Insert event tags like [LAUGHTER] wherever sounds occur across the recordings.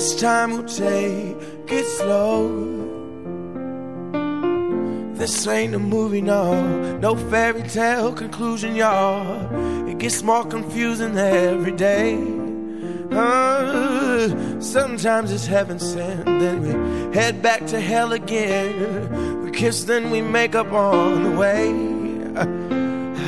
This time we'll take it slow. This ain't a movie, no, no fairy tale conclusion, y'all. It gets more confusing every day. Uh, sometimes it's heaven sent, then we head back to hell again. We kiss, then we make up on the way.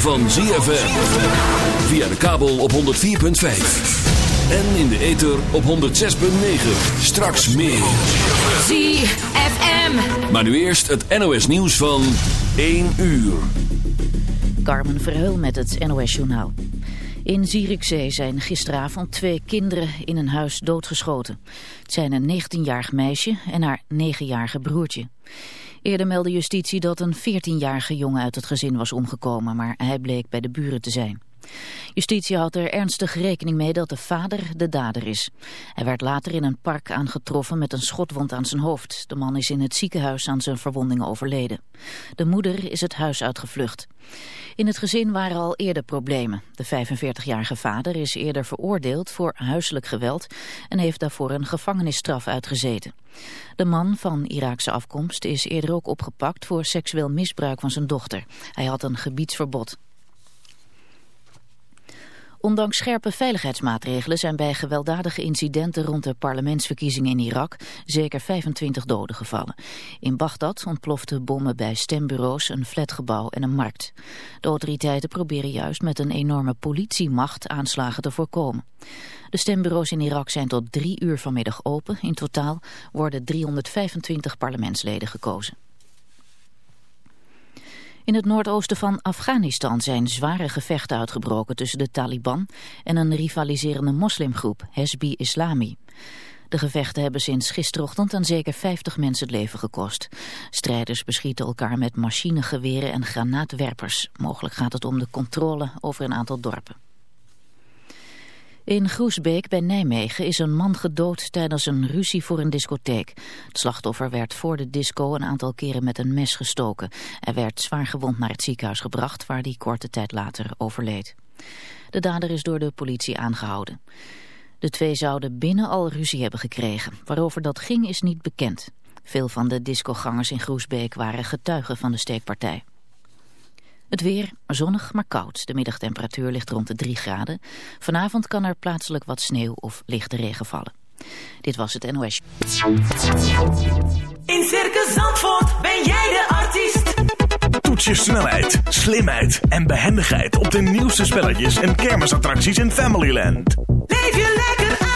van ZFM. Via de kabel op 104.5. En in de ether op 106.9. Straks meer. ZFM. Maar nu eerst het NOS nieuws van 1 uur. Carmen Verheul met het NOS journaal. In Zierikzee zijn gisteravond twee kinderen in een huis doodgeschoten. Het zijn een 19-jarig meisje en haar 9-jarige broertje. Eerder meldde justitie dat een 14-jarige jongen uit het gezin was omgekomen, maar hij bleek bij de buren te zijn. Justitie had er ernstig rekening mee dat de vader de dader is. Hij werd later in een park aangetroffen met een schotwond aan zijn hoofd. De man is in het ziekenhuis aan zijn verwondingen overleden. De moeder is het huis uitgevlucht. In het gezin waren al eerder problemen. De 45-jarige vader is eerder veroordeeld voor huiselijk geweld en heeft daarvoor een gevangenisstraf uitgezeten. De man van Iraakse afkomst is eerder ook opgepakt voor seksueel misbruik van zijn dochter. Hij had een gebiedsverbod. Ondanks scherpe veiligheidsmaatregelen zijn bij gewelddadige incidenten rond de parlementsverkiezingen in Irak zeker 25 doden gevallen. In Bagdad ontploften bommen bij stembureaus, een flatgebouw en een markt. De autoriteiten proberen juist met een enorme politiemacht aanslagen te voorkomen. De stembureaus in Irak zijn tot drie uur vanmiddag open. In totaal worden 325 parlementsleden gekozen. In het noordoosten van Afghanistan zijn zware gevechten uitgebroken tussen de Taliban en een rivaliserende moslimgroep, Hezbi Islami. De gevechten hebben sinds gisterochtend aan zeker 50 mensen het leven gekost. Strijders beschieten elkaar met machinegeweren en granaatwerpers. Mogelijk gaat het om de controle over een aantal dorpen. In Groesbeek bij Nijmegen is een man gedood tijdens een ruzie voor een discotheek. Het slachtoffer werd voor de disco een aantal keren met een mes gestoken. Hij werd zwaar gewond naar het ziekenhuis gebracht waar hij korte tijd later overleed. De dader is door de politie aangehouden. De twee zouden binnen al ruzie hebben gekregen. Waarover dat ging is niet bekend. Veel van de discogangers in Groesbeek waren getuigen van de steekpartij. Het weer zonnig, maar koud. De middagtemperatuur ligt rond de 3 graden. Vanavond kan er plaatselijk wat sneeuw of lichte regen vallen. Dit was het NOS. In Circus Zandvoort ben jij de artiest. Toets je snelheid, slimheid en behendigheid op de nieuwste spelletjes en kermisattracties in Familyland. Leef je lekker uit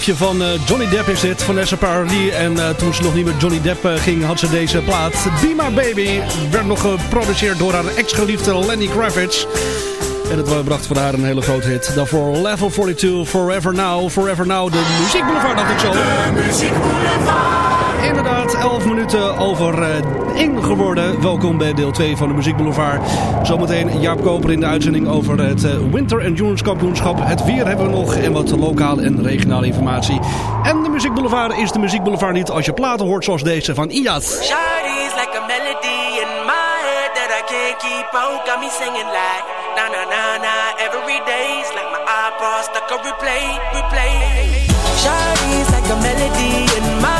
Het liefje van uh, Johnny Depp is dit, Vanessa Paradis. En uh, toen ze nog niet met Johnny Depp uh, ging, had ze deze plaat. My Baby werd nog geproduceerd door haar ex-geliefde Lenny Kravitz. En het bracht voor haar een hele grote hit. Daarvoor Level 42, Forever Now. Forever Now, de muziekboulevard dacht ik zo. De. Inderdaad, 11 minuten over 1 geworden. Welkom bij deel 2 van de Muziek Boulevard. Zometeen Jaap Koper in de uitzending over het Winter Endurance Kampioenschap. Het weer hebben we nog en wat lokale en regionale informatie. En de Muziek Boulevard is de Muziek Boulevard niet als je platen hoort zoals deze van Iyad. Shawty's like a melody in my head that I can't keep out. Got me singing like na na na na every day's like my iPod stuck on replay, replay. Shawty's like a melody in my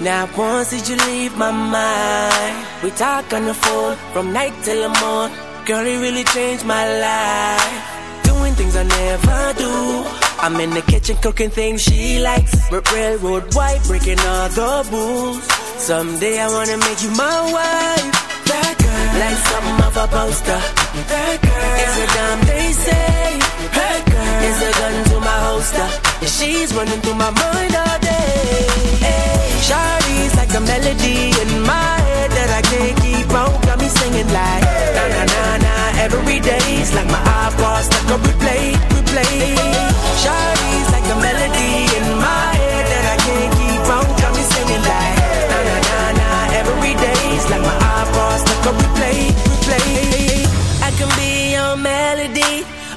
Now once did you leave my mind? We talk on the phone from night till the morning. Girl, it really changed my life. Doing things I never do. I'm in the kitchen cooking things she likes. R- railroad white, breaking all the rules. Someday I wanna make you my wife. That girl, like something of a poster. That girl, is a damn they say. That girl, is a gun to my holster. And she's running through my mind all Shawty's like a melody in my head that I can't keep out. Got me singing like na na na na every day's like my iPod stuck on replay, replay. Shawty's like a melody in my head that I can't keep out. Got me singing like na na na na every day's like my iPod stuck on replay, replay. I can be your melody.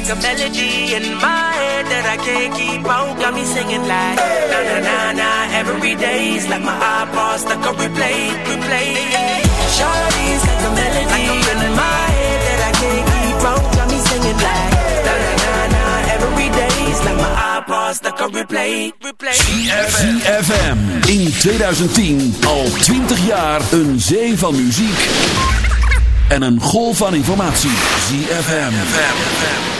like a melody in my head that I can't keep out. Got me singing like na na na na every day's like my iPod stuck on replay, replay. Shawty's like a melody in my head that I can't keep out. Got me singing like na na na na every day's like my iPod stuck on replay, replay. ZFM in 2010 al 20 jaar een zee van muziek en een golf van informatie. ZFM.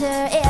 Wonder if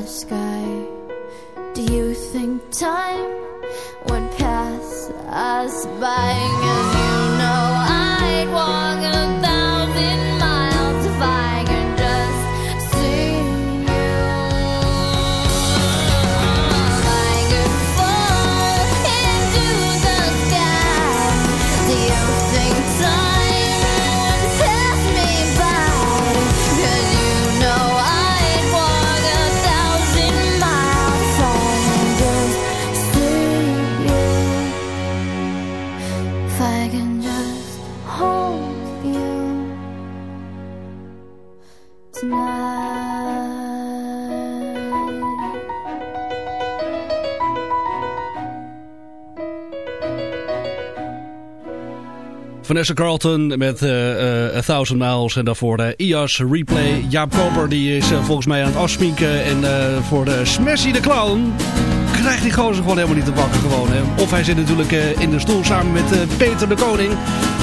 sky. Do you think time would pass us by? Cause you know I'd want. Vanessa Carlton met uh, A Thousand Miles. En daarvoor de IAS Replay. Jaap Koper die is volgens mij aan het afsminken. En voor de Smashy de Clown krijgt die gozer gewoon helemaal niet te pakken. Gewoon, hè. Of hij zit natuurlijk in de stoel samen met Peter de Koning.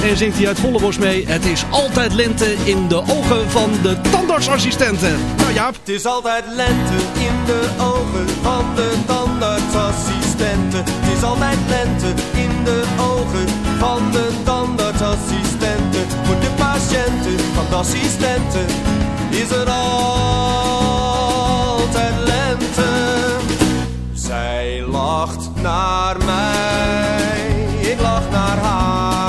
En zingt hij uit volle bos mee. Het is altijd lente in de ogen van de tandartsassistenten. Nou Jaap. Het is altijd lente in de ogen van de tandartsassistenten. Het is altijd lente in de ogen van de tandartsassistenten. Voor de patiënten van de assistenten is er altijd lente. Zij lacht naar mij, ik lach naar haar.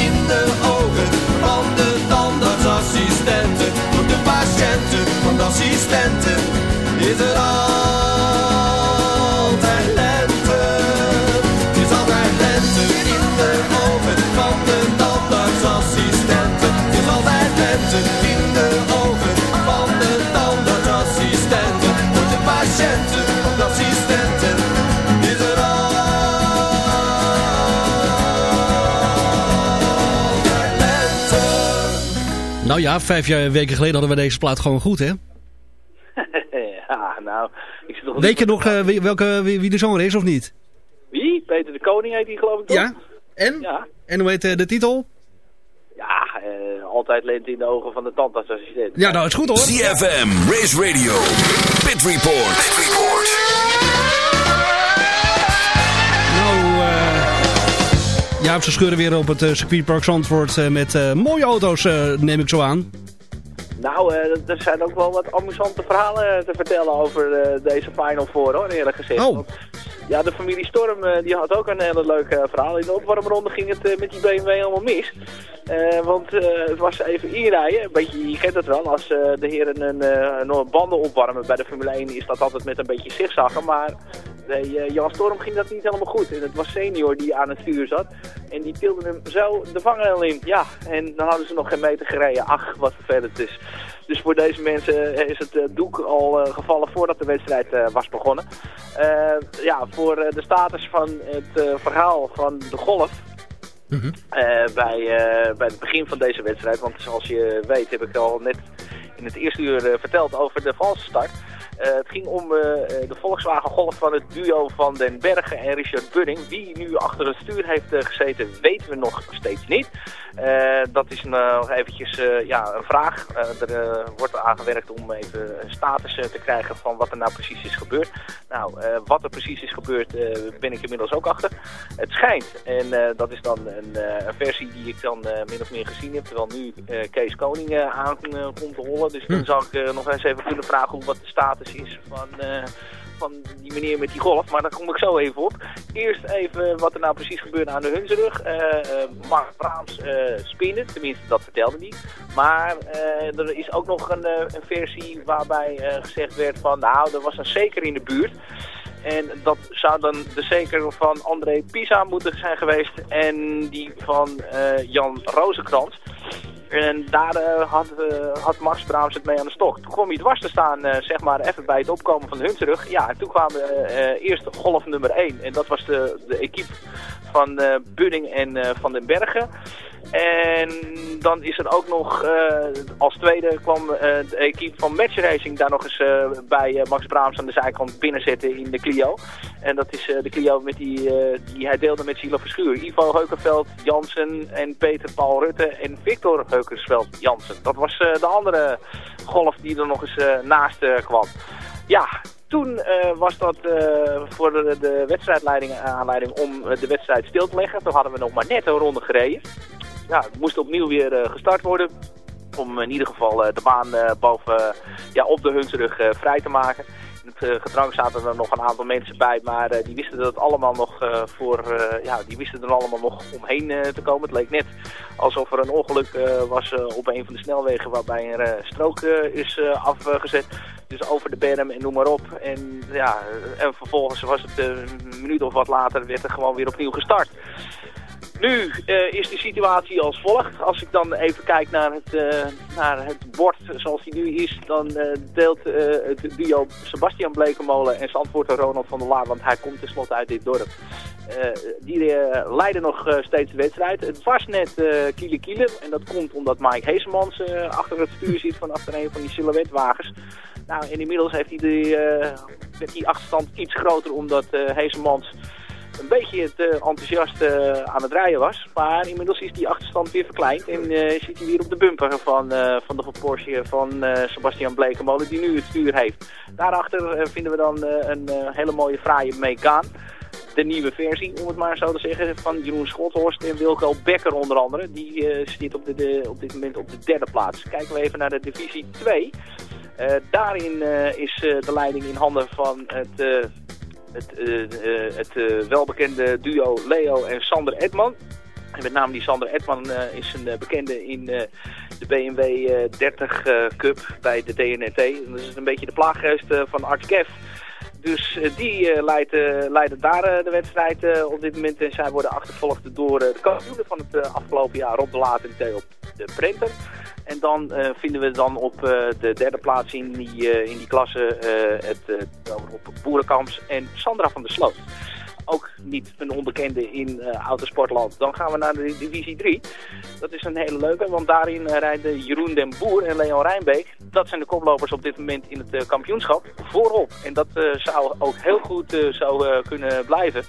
tandartsassistenten. Voor de patiënten van de assistenten is het altijd Nou ja, vijf jaar, weken geleden hadden we deze plaat gewoon goed, hè? [LAUGHS] ja, nou, ik zit nog Weet je nog eh, wie, welke, wie, wie de zanger is of niet? Wie? Peter de Koning heet die geloof ik toch? Ja? En? Ja, En hoe heet eh, de titel? ja eh, altijd lente in de ogen van de tandartsassistent. Ja, nou, is goed hoor. ZFM, Race Radio, Pit Report. Pit Report. Nou, eh ja, ze scheuren weer op het eh, circuitpark Zandvoort eh, met eh, mooie auto's, neem ik zo aan. Nou, er zijn ook wel wat amusante verhalen te vertellen over deze Final Four, hoor, eerlijk gezegd. Oh. Ja, de familie Storm die had ook een hele leuk eh, verhaal. In de opwarmronde ging het met die BMW helemaal mis. Want het was even inrijden. Een beetje, je kent het wel, als de heren een, banden opwarmen bij de Formule 1 is dat altijd met een beetje zigzaggen. Maar bij eh, Jan Storm ging dat niet helemaal goed. En het was senior die aan het stuur zat. En die tilde hem zo de vangrail in. Ja, en dan hadden ze nog geen meter gereden. Ach, wat vervelend is. Dus voor deze mensen eh, is het eh, doek al gevallen voordat de wedstrijd was begonnen. Ja, voor de status van het verhaal van de golf eh, bij, bij het begin van deze wedstrijd. Want zoals je weet heb ik al net in het eerste uur verteld over de valse start. Eh, het ging om eh, eh, de Volkswagen Golf van het duo van Den Bergen en Richard Budding. Wie nu achter het stuur heeft gezeten, weten we nog steeds niet. Dat is nog eventjes ja, een vraag. Er wordt aan gewerkt om even een status te krijgen van wat er nou precies is gebeurd. Nou, wat er precies is gebeurd ben ik inmiddels ook achter. Het schijnt, en dat is dan een, een versie die ik dan min of meer gezien heb, terwijl nu Kees Koning aan komt te hollen. Dus dan zou ik nog eens even kunnen vragen hoe wat de status is van, eh, van die meneer met die golf. Maar daar kom ik zo even op. Eerst even wat er nou precies gebeurde aan de Hunsrug. Eh eh, Mark Braams spinnen, tenminste dat vertelde hij. Maar er is ook nog een, een versie waarbij gezegd werd van nou, er was een zeker in de buurt. En dat zou dan de zeker van André Pisa moeten zijn geweest en die van Jan Rozenkrans. En daar eh, had, eh, had Max Braams het mee aan de stok. Toen kwam hij dwars te staan, eh, zeg maar, even bij het opkomen van de Hunsrug. Ja, en toen kwamen eerst golf nummer 1. En dat was de, de equipe van Budding en Van den Bergen. En dan is er ook nog, eh, als tweede kwam eh, de equipe van Match Racing daar nog eens eh, bij Max Braams aan de zijkant binnenzetten in de Clio. En dat is de Clio met die, die hij deelde met Silo Verschuur. Ivo Heukenveld, Jansen en Peter Paul Rutte en Victor Heukersveld Jansen. Dat was de andere golf die er nog eens naast kwam. Ja, toen was dat voor de, de wedstrijdleiding aanleiding om de wedstrijd stil te leggen. Toen hadden we nog maar net een ronde gereden. Ja, het moest opnieuw weer eh, gestart worden. Om in ieder geval eh, de baan eh, boven, ja, op de Hunsrug vrij te maken. In het gedrang zaten er nog een aantal mensen bij, maar die wisten dat allemaal nog voor, ja, die wisten er allemaal nog omheen te komen. Het leek net alsof er een ongeluk was op een van de snelwegen waarbij een strook is afgezet. Dus over de berm en noem maar op. En, ja, en vervolgens was het een minuut of wat later werd er gewoon weer opnieuw gestart. Nu eh, is de situatie als volgt. Als ik dan even kijk naar het, eh, naar het bord zoals die nu is, dan eh, deelt het duo Sebastian Blekemolen en Zandvoorter Ronald van der Laar, want hij komt tenslotte uit dit dorp. Die leiden nog steeds de wedstrijd. Het was net kiele kiele en dat komt omdat Mike Heesemans achter het stuur zit van achter een van die silhouetwagens. Nou, inmiddels heeft hij die, werd die achterstand iets groter omdat Heesemans een beetje het eh, enthousiast eh, aan het rijden was. Maar inmiddels is die achterstand weer verkleind en eh, zit hij weer op de bumper van, eh, van de Porsche van Sebastian Blekemolen die nu het stuur heeft. Daarachter vinden we dan een hele mooie fraaie Megane. De nieuwe versie, om het maar zo te zeggen, van Jeroen Schothorst en Wilco Becker onder andere. Die zit op, de, op dit moment op de derde plaats. Kijken we even naar de divisie 2. Eh, daarin is de leiding in handen van het, het, eh, eh, het eh, welbekende duo Leo en Sander Edman. En met name die Sander Edman is een bekende in de BMW 30 Cup bij de DNT. Dat is een beetje de plaaggeest van Art Kev. Dus die leiden daar de wedstrijd op dit moment. En zij worden achtervolgd door de kampioenen van het afgelopen jaar, Rob de Laat en Theo de Prenter. En dan uh, vinden we dan op uh, de derde plaats in die, uh, in die klasse het op Boerenkamps en Sandra van der Sloot. Ook niet een onbekende in autosportland. Dan gaan we naar de divisie 3. Dat is een hele leuke, want daarin rijden Jeroen den Boer en Leon Rijnbeek. Dat zijn de koplopers op dit moment in het kampioenschap voorop. En dat zou ook heel goed zou kunnen blijven.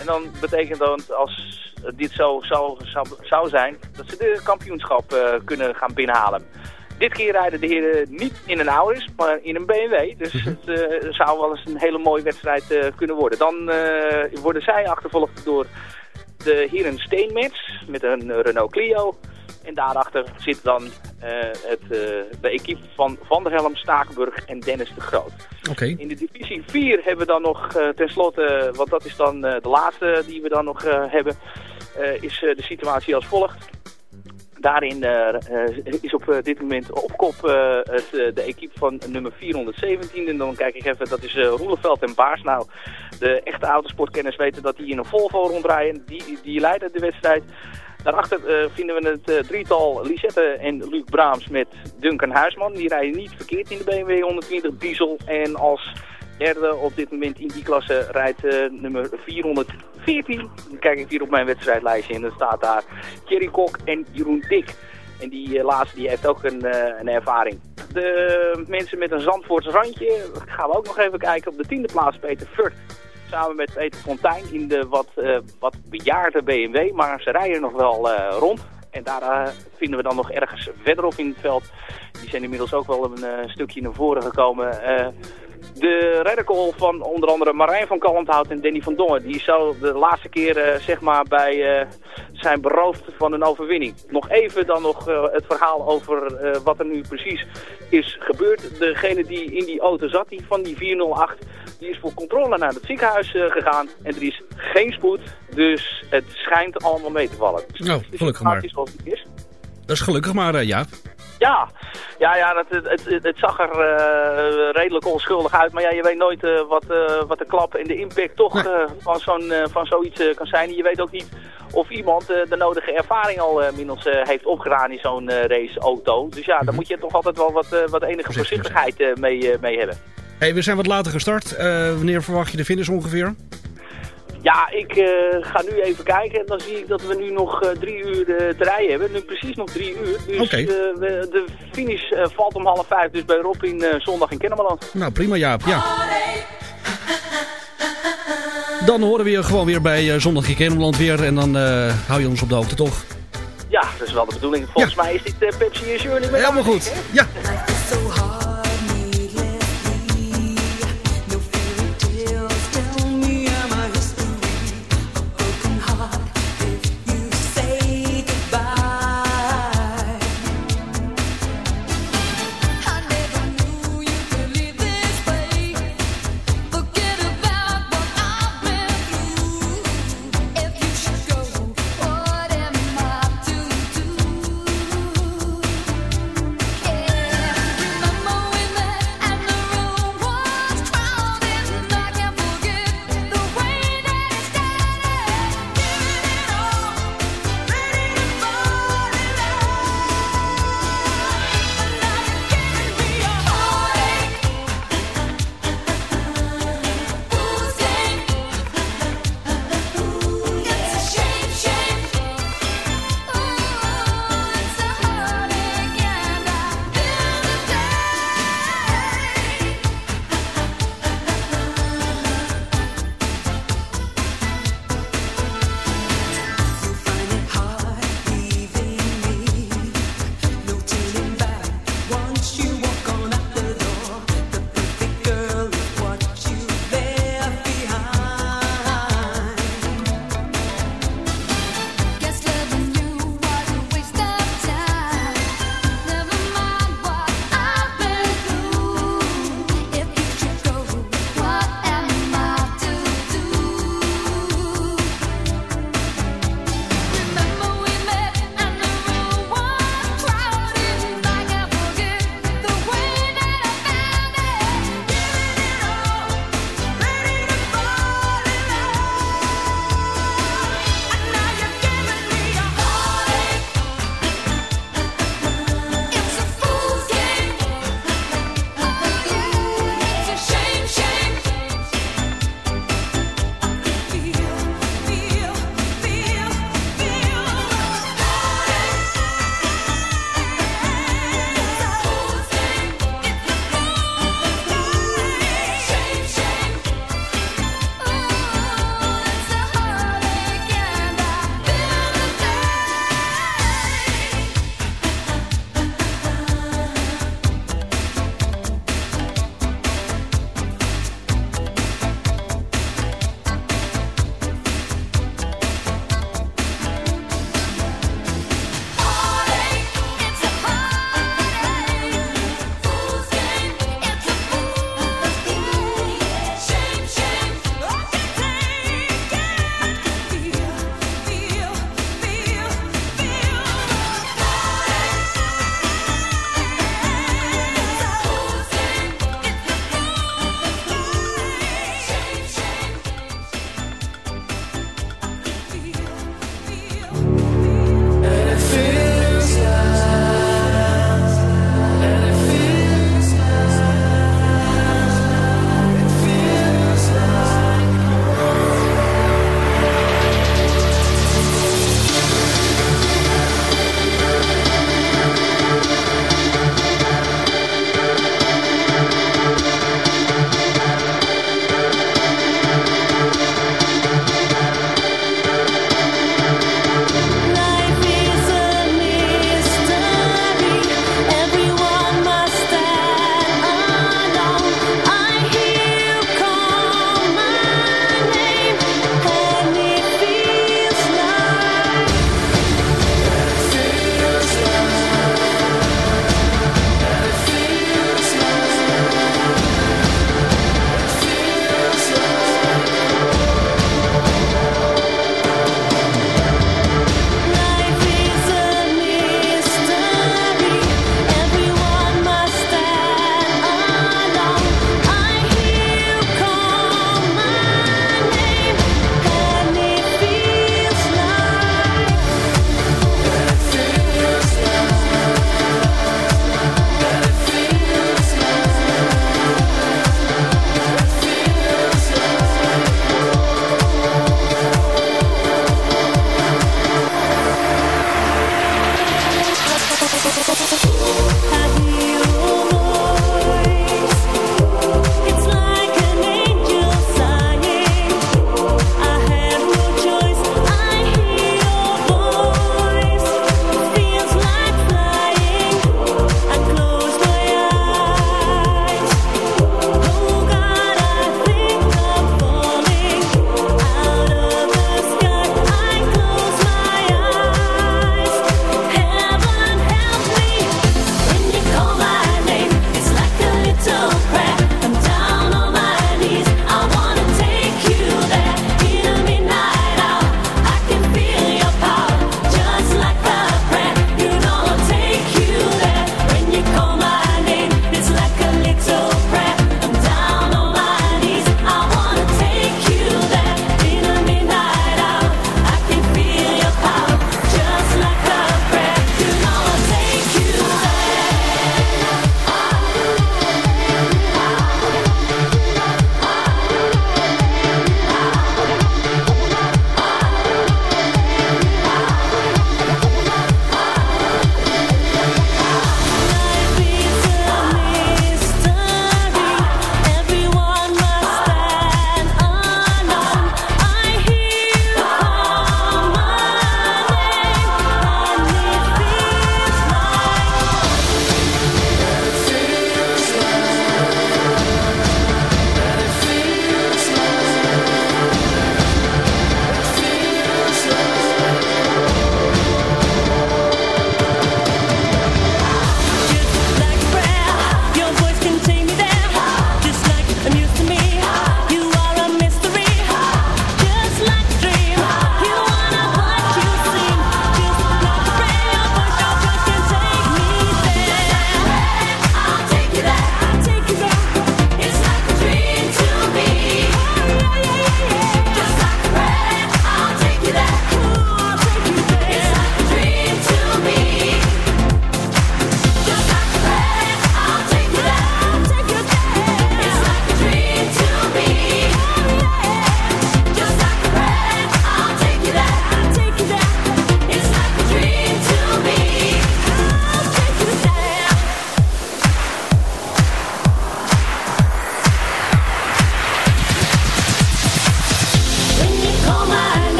En dan betekent dat als dit zo zou, zou, zou zijn, dat ze de kampioenschap kunnen gaan binnenhalen. Dit keer rijden de heren niet in een Auris, maar in een BMW. Dus het uh, zou wel eens een hele mooie wedstrijd uh, kunnen worden. Dan worden zij achtervolgd door de heren Steenmets met een Renault Clio. En daarachter zit dan het, de equipe van Van der Helm, Stakenburg en Dennis de Groot. Okay. In de divisie 4 hebben we dan nog tenslotte, want dat is dan de laatste die we dan nog hebben, is de situatie als volgt. Daarin is op dit moment op kop het, de equipe van nummer 417. En dan kijk ik even, dat is Roeleveld en Baars. Nou, de echte autosportkenners weten dat die in een Volvo rondrijden. Die, die leiden de wedstrijd. Daarachter vinden we het drietal Lisette en Luc Braams met Duncan Huisman. Die rijden niet verkeerd in de BMW 120 diesel. En als derde op dit moment in die klasse rijdt uh, nummer 414. Dan kijk ik hier op mijn wedstrijdlijstje en dan staat daar Thierry Kok en Jeroen Dik. En die laatste die heeft ook een, een ervaring. De mensen met een Zandvoorts randje gaan we ook nog even kijken. Op de tiende plaats Peter Furt samen met Peter Fontijn in de wat, wat bejaarde BMW. Maar ze rijden nog wel rond. En daar vinden we dan nog ergens verderop in het veld. Die zijn inmiddels ook wel een stukje naar voren gekomen. De reddercall van onder andere Marijn van Kalmthout en Danny van Dongen. Die zou de laatste keer zeg maar bij zijn beroofd van een overwinning. Nog even dan nog het verhaal over wat er nu precies is gebeurd. Degene die in die auto zat, die van die 408... Die is voor controle naar het ziekenhuis gegaan. En er is geen spoed. Dus het schijnt allemaal mee te vallen. Dus nou, gelukkig maar. Is. Dat is gelukkig maar, Jaap. Ja, ja, ja het, het, het, het zag er uh, redelijk onschuldig uit. Maar ja, je weet nooit uh, wat, uh, wat de klap en de impact toch nee. van, zo'n van zoiets kan zijn. En je weet ook niet of iemand de nodige ervaring al inmiddels heeft opgedaan in zo'n raceauto. Dus ja, mm -hmm. daar moet je toch altijd wel wat, wat enige voorzichtigheid mee, mee hebben. Hey, we zijn wat later gestart. Wanneer verwacht je de finish ongeveer? Ja, ik uh, ga nu even kijken en dan zie ik dat we nu nog uh, drie uur te rijden hebben. Nu precies nog drie uur. Dus okay. de finish valt om half vijf, dus bij Rob in zondag in Kennemerland. Nou, prima Jaap, ja. Dan horen we je gewoon weer bij zondag in Kennemerland weer en dan hou je ons op de hoogte, toch? Ja, dat is wel de bedoeling. Volgens ja. mij is dit Pepsi en Shirley. Helemaal goed, ja.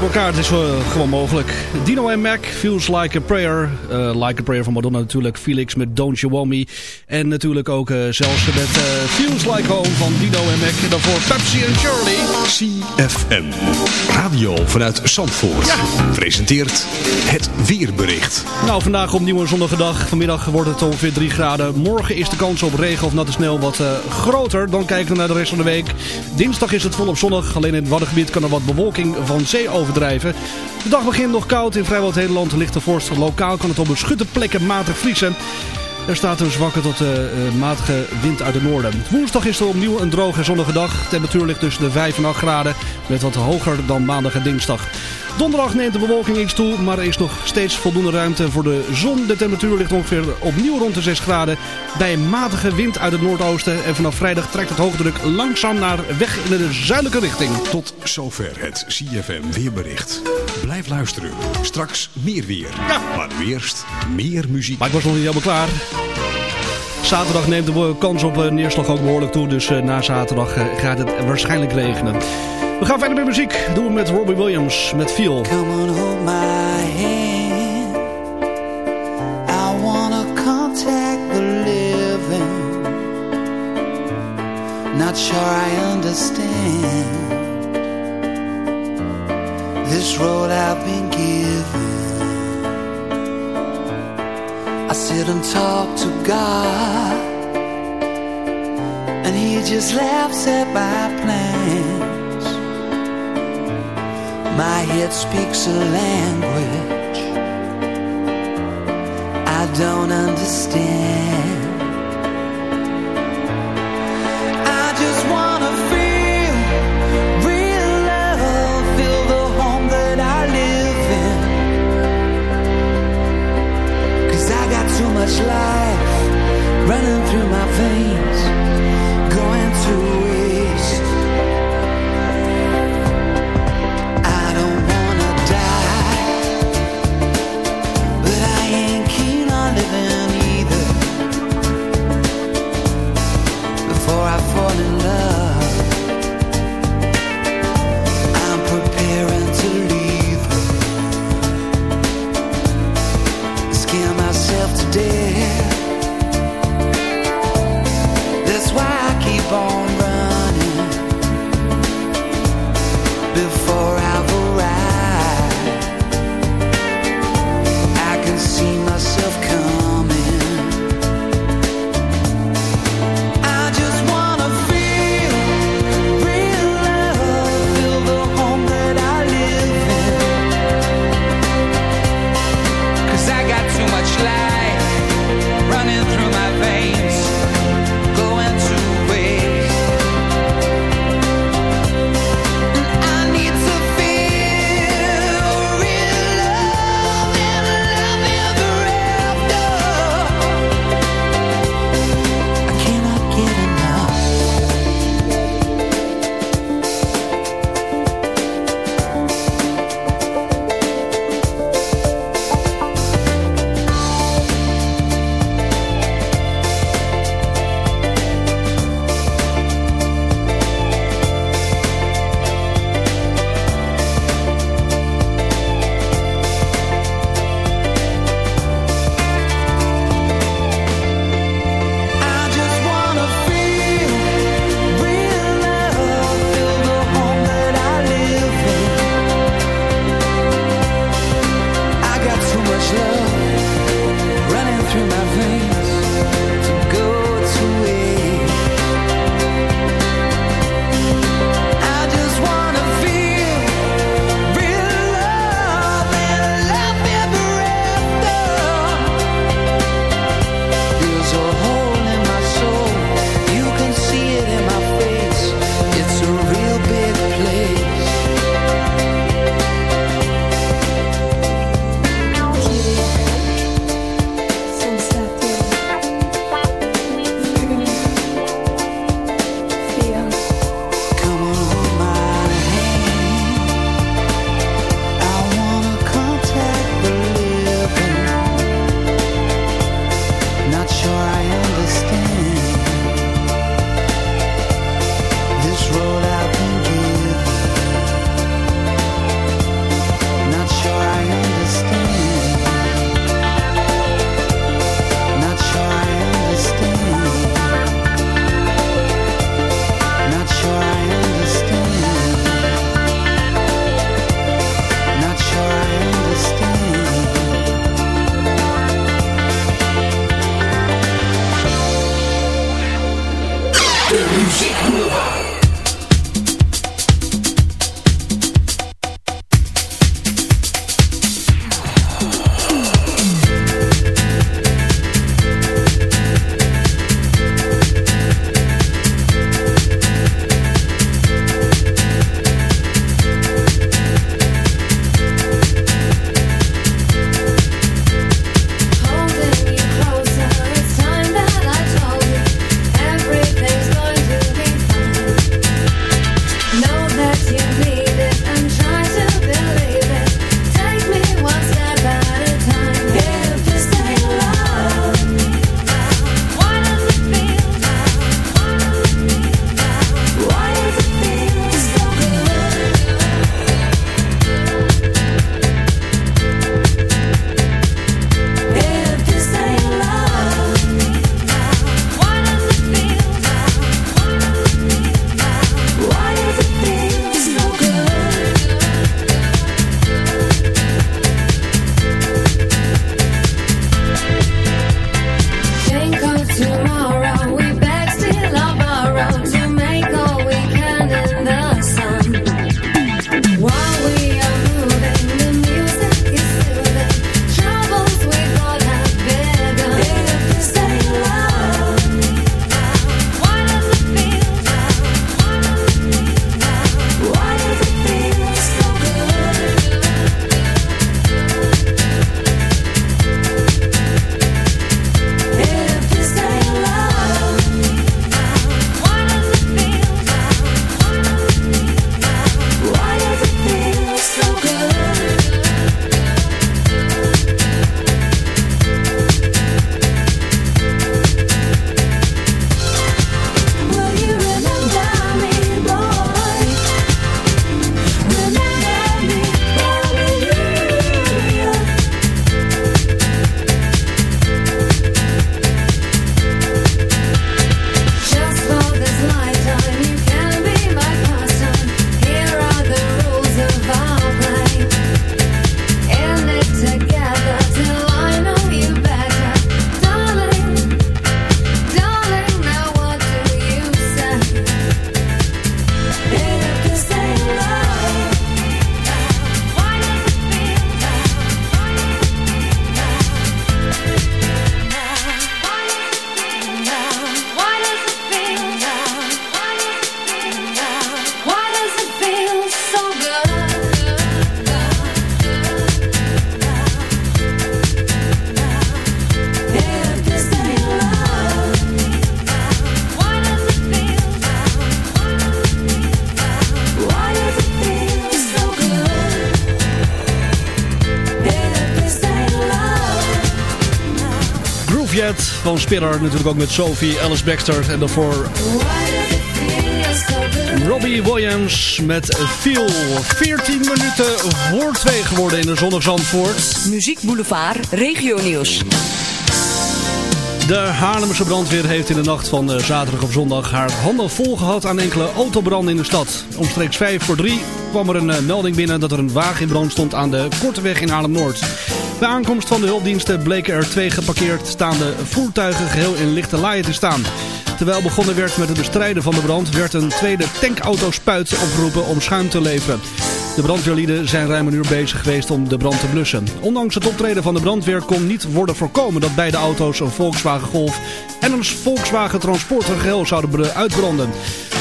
Door elkaar. Het is uh, gewoon mogelijk. Dino en Mac, Feels Like a Prayer. Uh, like a Prayer van Madonna natuurlijk. Felix met Don't You Want Me. En natuurlijk ook uh, zelfs met Feels Like Home van Dino en Mac. En daarvoor Pepsi en Shirley. CFM. Radio vanuit Zandvoort. Ja. Presenteert het weerbericht. Nou, vandaag opnieuw een zonnige dag. Vanmiddag wordt het ongeveer 3 graden. Morgen is de kans op regen of natte sneeuw wat groter. Dan kijken we naar de rest van de week. Dinsdag is het volop zonnig. Alleen in het Waddengebied kan er wat bewolking van zee overdrijven. De dag begint nog koud. In vrijwel het hele land ligt de vorst. Lokaal kan het op beschutte plekken matig vriezen. Er staat een zwakke tot uh, matige wind uit het noorden. Woensdag is er opnieuw een droge en zonnige dag. Temperatuur ligt tussen de 5 en 8 graden. Met wat hoger dan maandag en dinsdag. Donderdag neemt de bewolking iets toe, maar er is nog steeds voldoende ruimte voor de zon. De temperatuur ligt ongeveer opnieuw rond de 6 graden. Bij een matige wind uit het noordoosten. En vanaf vrijdag trekt het hoogdruk langzaam naar weg in de zuidelijke richting. Tot zover het CFM weerbericht. Blijf luisteren. Straks meer weer. Ja. Maar eerst meer muziek. Maar ik was nog niet helemaal klaar. Zaterdag neemt de kans op neerslag ook behoorlijk toe. Dus na zaterdag gaat het waarschijnlijk regenen. We gaan verder met muziek. Doen we met Robbie Williams met Feel. Come on, hold my hand. I wanna contact the living. Not sure I understand. This road I've been given. I sit and talk to God. And he just laughs at my plans. My head speaks a language I don't understand. I just wanna feel real love, feel the home that I live in. Cause I got too much life running through my veins, going van Spinner. Natuurlijk ook met Sophie, Alice Baxter en daarvoor Robbie Williams met Feel. 14 minuten voor 2 geworden in de zonnig Zandvoort. Muziek Boulevard, regio nieuws. De Haarlemse brandweer heeft in de nacht van eh, zaterdag op zondag haar handen vol gehad aan enkele autobranden in de stad. Omstreeks 5 voor 3 kwam er een eh, melding binnen dat er een wagen in brand stond aan de Korteweg in Haarlem-Noord. Bij aankomst van de hulpdiensten bleken er twee geparkeerd staande voertuigen geheel in lichte laaien te staan. Terwijl begonnen werd met het bestrijden van de brand, werd een tweede tankauto spuit opgeroepen om schuim te leveren. De brandweerlieden zijn ruim een uur bezig geweest om de brand te blussen. Ondanks het optreden van de brandweer kon niet worden voorkomen dat beide auto's, een Volkswagen Golf en een Volkswagen Transporter geheel zouden uitbranden.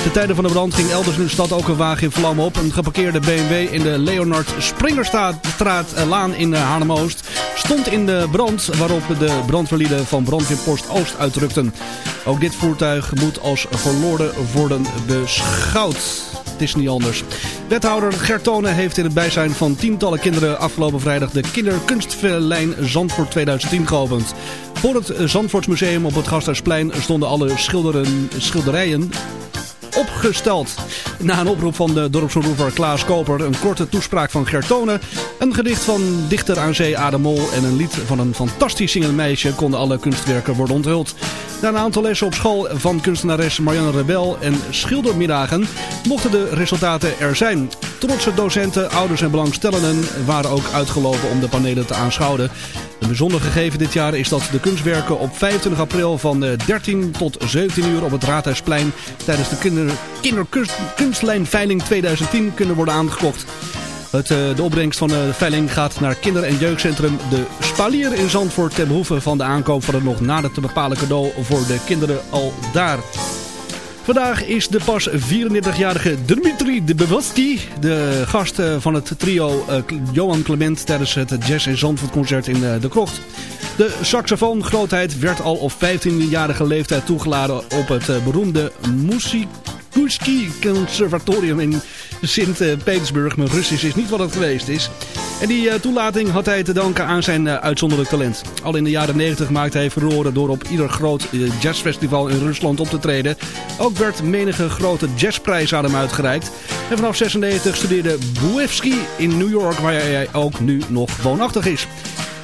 De tijden van de brand ging elders in de stad ook een wagen in vlam op. Een geparkeerde BMW in de Leonard Springerstraat Laan in eh, Haarlem-Oost stond in de brand waarop de brandweerlieden van brandweerpost Oost uitrukten. Ook dit voertuig moet als verloren worden beschouwd. Het is niet anders. Wethouder Gertone heeft in het bijzijn van tientallen kinderen afgelopen vrijdag de kinderkunstverlijn Zandvoort 2010 geopend. Voor het Zandvoortsmuseum op het Gasthuisplein stonden alle schilderen, schilderijen opgesteld. Na een oproep van de dorpsomroeper Klaas Koper, een korte toespraak van Gertone, een gedicht van dichter aan zee Ademol en een lied van een fantastisch zingend meisje konden alle kunstwerken worden onthuld. Na een aantal lessen op school van kunstenares Marianne Rebel en schildermiddagen mochten de resultaten er zijn. Trotse docenten, ouders en belangstellenden waren ook uitgelopen om de panelen te aanschouwen. Bijzonder gegeven dit jaar is dat de kunstwerken op 25 april van 13 eh, tot 17 uur op het Raadhuisplein tijdens de kinder, kinderkunstlijn 2010 kunnen worden aangekocht. Het, eh, de opbrengst van de veiling gaat naar kinder- en jeugdcentrum De Spalier in Zandvoort... ten behoeve van de aankoop van het nog nader te bepalen cadeau voor de kinderen al daar. Vandaag is de pas 34-jarige Dmitri de de gast eh, van het trio eh, Johan Clement tijdens het Jazz in Zandvoort concert in De Krocht. De saxofoongrootheid werd al op 15-jarige leeftijd toegeladen op het beroemde Musikuski Conservatorium in Sint-Petersburg. Mijn Russisch is niet wat het geweest is. En die eh, toelating had hij te danken aan zijn uh, uitzonderlijk talent. Al in de jaren 90 maakte hij verroren door op ieder groot uh, jazzfestival in Rusland op te treden. Ook werd menige grote jazzprijs aan hem uitgereikt. En vanaf 96 studeerde Buevski in New York, waar hij ook nu nog woonachtig is.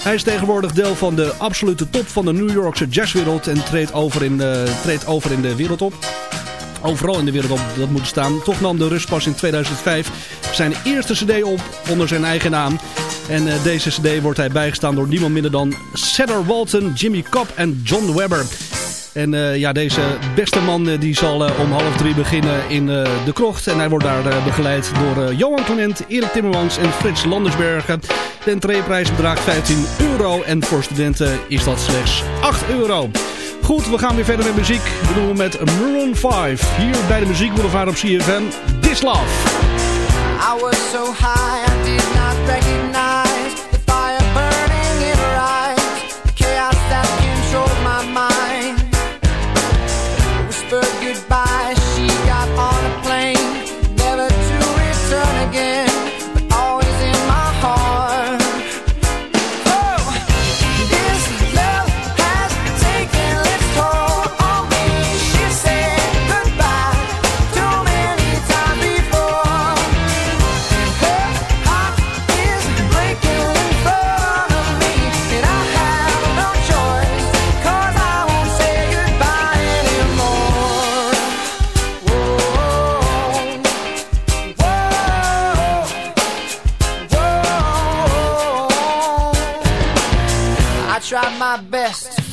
Hij is tegenwoordig deel van de absolute top van de New Yorkse jazzwereld en treedt over in de, treedt over in de wereldtop overal in de wereld op dat moeten staan. Toch nam de Rust pas in 2005 zijn eerste cd op onder zijn eigen naam. En eh, deze cd wordt hij bijgestaan door niemand minder dan Cedar Walton, Jimmy Cobb en John Webber. En eh, ja, deze beste man eh, die zal om half drie beginnen in de krocht. En hij wordt daar begeleid door Johan Clement, Erik Timmermans en Frits Landersbergen. De entreeprijs bedraagt 15 euro en voor studenten is dat slechts 8 euro. Goed, we gaan weer verder met muziek. We bedoel met Maroon 5. Hier bij de Muziek Boulevard op CFM. This Love. I was so high, I did not recognize my best.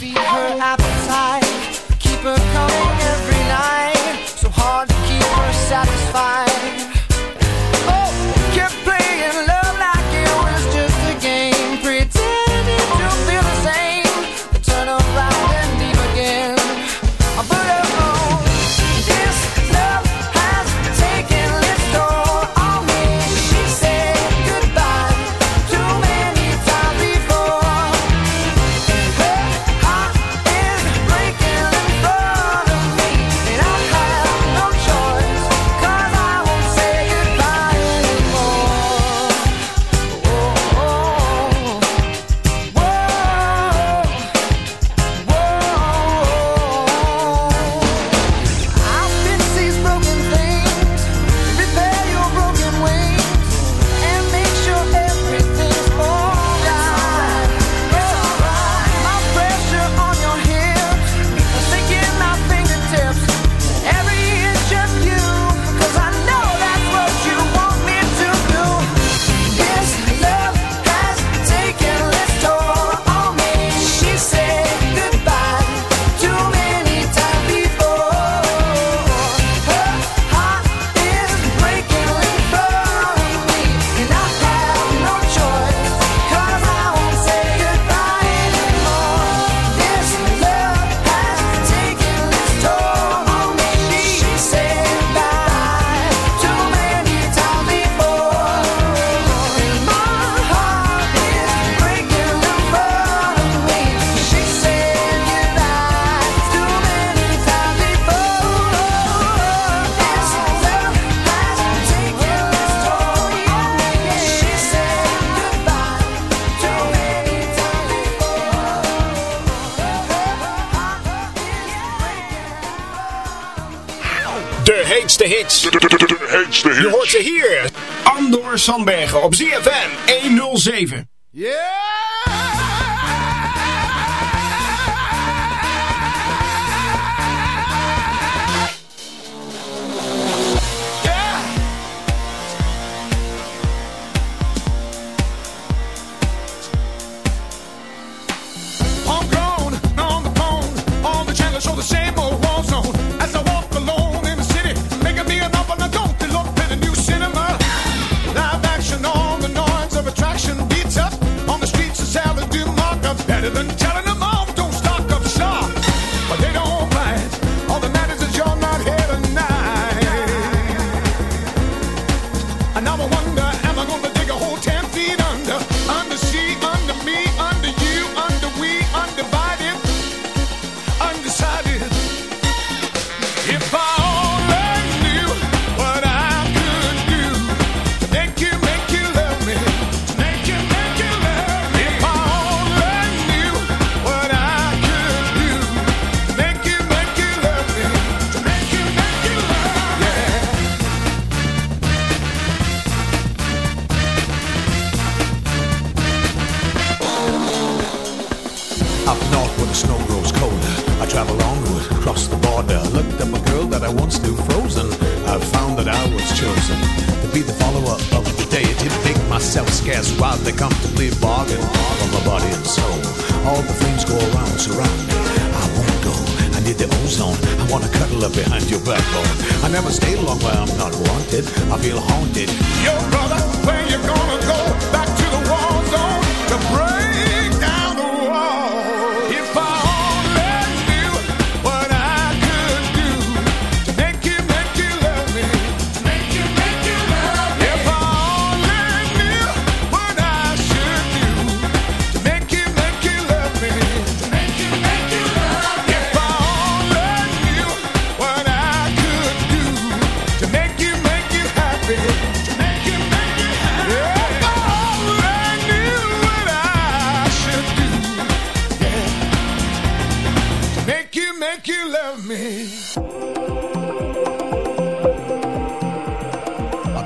Sandbergen op ZFM 107.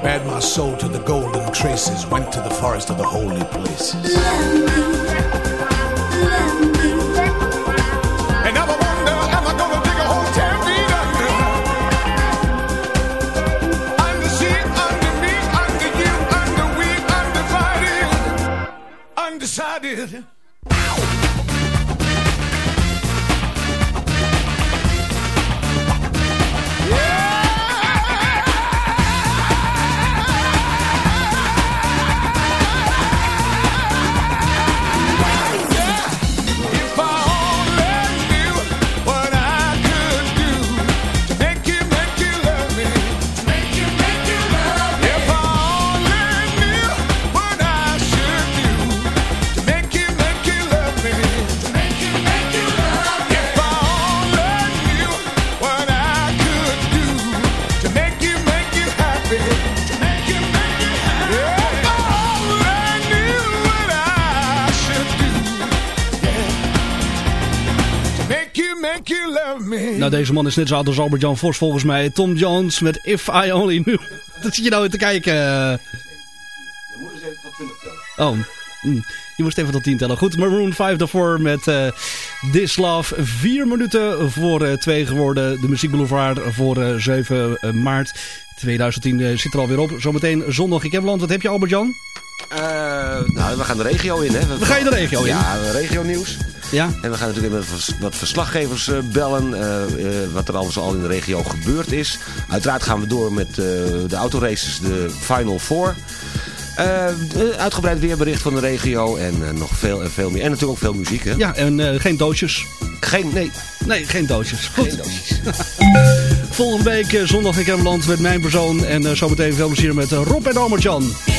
Bared my soul to the golden traces, went to the forest of the holy places. And deze man is net zo oud als Albert-Jan Vos volgens mij. Tom Jones met If I Only Knew. [LAUGHS] Dat zit je nou te kijken. De moeder zegt tot 20 tellen. Oh, hm. je moest even tot 10 tellen. Goed, Maroon 5 daarvoor met eh This Love. Vier minuten voor eh 2 geworden. De Muziek Boulevard voor eh 7 maart 2010 eh, zit er alweer op. Zometeen zondag in Kemland. Wat heb je Albert-Jan? Eh, nou, we gaan de regio in, hè. We gaan je de regio in? Ja, regio nieuws. Ja. En we gaan natuurlijk met vers- wat verslaggevers eh, bellen. eh, eh, wat er al in de regio gebeurd is. Uiteraard gaan we door met de autoraces, de Final Four. Uitgebreid weerbericht van de regio en nog veel en veel meer. En natuurlijk ook veel muziek, hè? Ja, en geen doosjes. Geen, nee. Nee, geen doosjes. Goed. [LAUGHS] Volgende week zondag in Kemland met mijn persoon. En zometeen veel plezier met Rob en Albert-Jan. It's